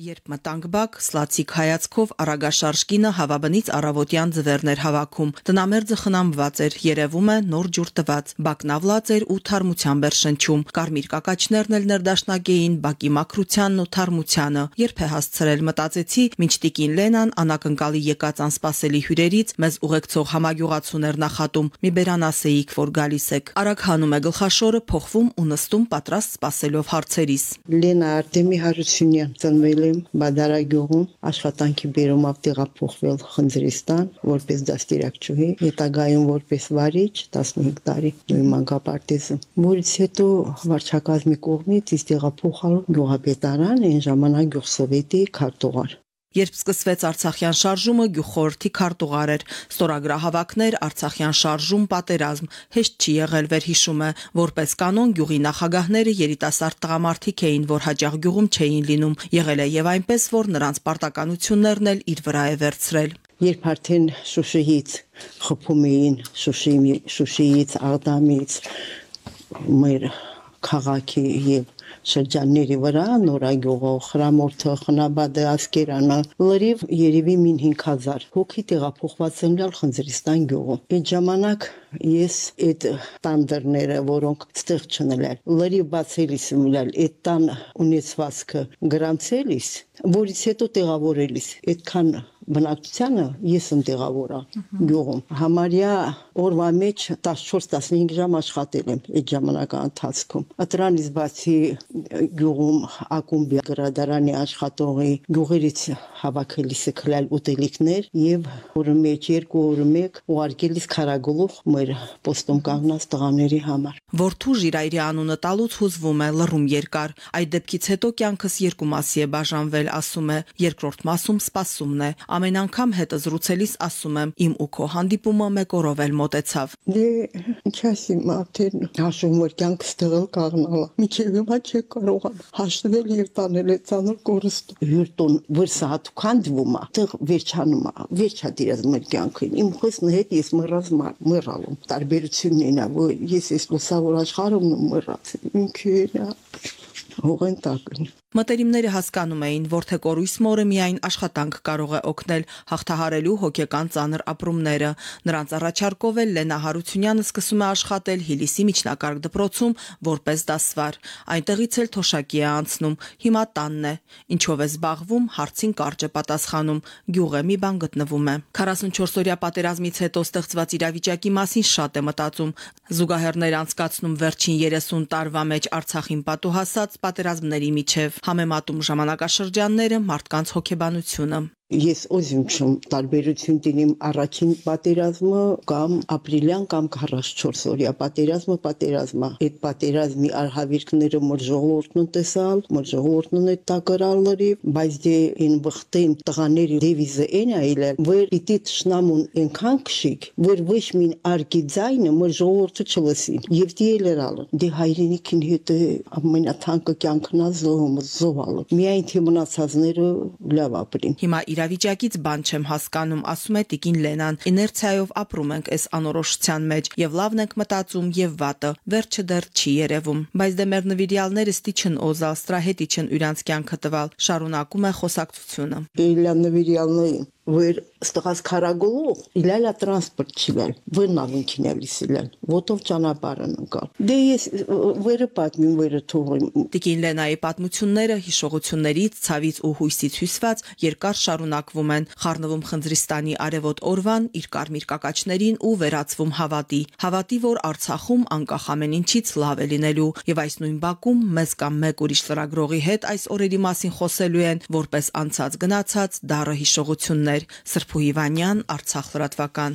Երբ մտանք բակ, սլացիկ հայացքով արագաշարժ կինը հավաբնից առավոտյան ձվերներ հավաքում։ Տնամերձը խնամված էր, երևում է նոր ջուր տված։ Բակնավլած էր ու թարմությամբ էր շնչում։ Կարմիր կակաչներն էլ ներդաշնակեին բակի մակրությանն ու թարմությանը։ Երբ է հասցրել մտածեցի, ինչ տիկին Լենան անակնկալի եկած անսպասելի հյուրերից մեզ ուղեկցող համագյուղացուներ նախատում։ Մի բերան ասեիք, որ գալիս եք։ Արագ հանում է գլխաշորը, փոխվում ու նստում պատրաստ սպասելով հարցերիս։ Լենա Արտեմի Հարությունյան ծնվել է եմ Բադարագյուղում, աշխատանքի բերումով տեղափոխվել Խնձրիստան որպես դաստիարակչուհի, հետագայում որպես վարիչ 15 տարի նույն մանկապարտեզում։ Որից հետո վարչակազմի կողմից իս տեղափոխալ գյուղապետարան, այն ժամանակ գյուղսովետի քարտուղար։ Երբ սկսվեց Արցախյան շարժումը, գյուղխորհրդի քարտուղար էր։ Ստորագրահավաքներ, Արցախյան շարժում, պատերազմ հեշտ չի եղել վերհիշում է, որպես կանոն գյուղի նախագահները երիտասարդ տղամարդիկ էին, որ հաջող գյուղում չէին լինում։ Եղել է եւ այնպես, որ նրանց պարտականություններն էլ իր վրա է վերցրել։ Երբ արդեն Շուշիից խփում էին Շուշի Շուշիից Աղդամից մեր քաղաքի եւ շրջանների վրա նորագյուղը, խրամորթը, խնաբադը, ասկերանը, լրիվ երևի մին 5000 հոգի տեղափոխված են լալ Խնձրիստան գյուղում։ Այդ ժամանակ ես այդ տանդերները, որոնք ստեղ չնելել, լրիվ բացելիս մլալ, այդ տան ունեցվածքը գրանցելիս, որից հետո տեղավորելիս, այդքան բնակչությանը ես եմ տեղավորա գյուղում։ Համարյա օրվա մեջ 14-15 ժամ աշխատել եմ այդ ժամանակա ընթացքում։ Ատրանից բացի գյուղում ակումբի գրադարանի աշխատողի գյուղերից հավաքելիս քլալ ուտելիքներ եւ օրը մեջ երկու օրը մեկ ուղարկելիս քարագլուխ մեր պոստում կանգնած տղաների համար։ Որդու Ժիրայրի անունը տալուց հուզվում է լռում երկար։ Այդ դեպքից հետո կյանքս երկու մասի է բաժանվել, ասում է։ Երկրորդ մասում սպասումն է։ Ամեն անգամ հետը զրուցելիս ասում եմ՝ իմ ու քո հանդիպումը մեկ օրով էլ մոտեցավ։ Դե ինչ ասիմ, արդեն հաշվում որ կյանքս տեղել կաղնալա։ Միջև հիմա չի կարող հաշտվել եւ տանել այդ ցանր կորստը։ Հյուրտոն վրսատ քանդվում է, տեղ վերջանում է, վերջա դիրած մեր կյանքին։ Իմ խոսնը հետ ես մռած մռալում։ Տարբերությունն ինա, որ ես ես լուսավոր աշխարհում մռած։ Ինքն է հողենտակն։ Մտերիմները հասկանում էին, որ թե կորույս մորը միայն աշխատանք կարող է օգնել հաղթահարելու հոգեկան ծանր ապրումները։ Նրանց առաջարկով էլ Լենա Հարությունյանը սկսում է աշխատել Հիլիսի միջնակարգ դպրոցում որպես դասվար։ Այնտեղից էլ թոշակի է անցնում։ Հիմա տանն է։ Ինչով է զբաղվում, հարցին կարճ է պատասխանում։ Գյուղը մի բան գտնվում է։ 44-օրյա պատերազմից հետո ստեղծված իրավիճակի մասին շատ է մտածում։ Զուգահեռներ անցկացնում վերջին 30 տարվա մեջ Արցախին պատուհասած պատերազմների միջև համեմատում ժամանակաշրջանները, մարդկանց հոգեբանությունը ես ոզիմ չեմ տարբերություն դինիմ առաջին պատերազմը կամ ապրիլյան կամ 44 օրյա պատերազմը պատերազմա այդ պատերազմի արհավիրքները մոր ժողովուրդն տեսալ մոր ժողովուրդն է տակարալրի բայց դե ին բխտեն տղաների դեվիզը այն այլ որ պիտի տշնամուն այնքան քշիկ որ ոչ մին արկի ձայնը մոր ժողովուրդը չլսին եւ դի ելերալ դե հայրենիքին հետ ամենաթանկը կյանքնա զոհում զոհալը միայն թե մնացածները լավ ապրին հիմա իր իրավիճակից բան չեմ հասկանում, ասում է Տիկին Լենան։ Իներցիայով ապրում ենք այս անորոշության մեջ եւ լավն ենք մտածում եւ վատը։ Վերջը դեռ չի երևում։ Բայց դե մեր նվիրյալները ստիչն օզալ, ստրահետիչն իրանց կյանքը տվալ, շարունակում է խոսակցությունը։ Իլյա նվիրյալներին որ ստղած քարագլուխ իլալա տրանսպորտ չիլալ վնավին քինելիս իլալ ոտով ճանապարհն ընկալ դե ես վերը պատմում վերը թողում Տիկին Լենայի պատմությունները հիշողություններից ցավից ու հույսից հյուսված երկար շարունակվում են խառնվում Խնձրիստանի արևոտ օրվան իր կարմիր կակաչներին ու վերածվում հավատի հավատի որ Արցախում անկախ ամեն ինչից լավ է լինելու եւ այս նույն Բաքում մեզ կամ մեկ ուրիշ ծրագրողի հետ այս օրերի մասին խոսելու են որպես անցած գնացած դառը հիշողություններ Սրփու Իվանյան Արցախ լրատվական